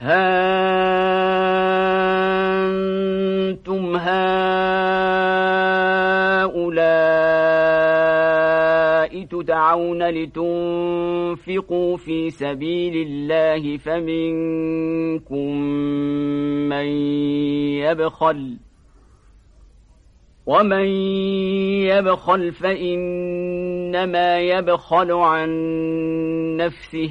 هَانتُمْ هَٰؤُلَاءِ تُدْعَوْنَ لِتُنفِقُوا فِي سَبِيلِ اللَّهِ فَمِنكُم مَّن يَبْخَلُ ومن يبخل فإنما يبخل عن نفسه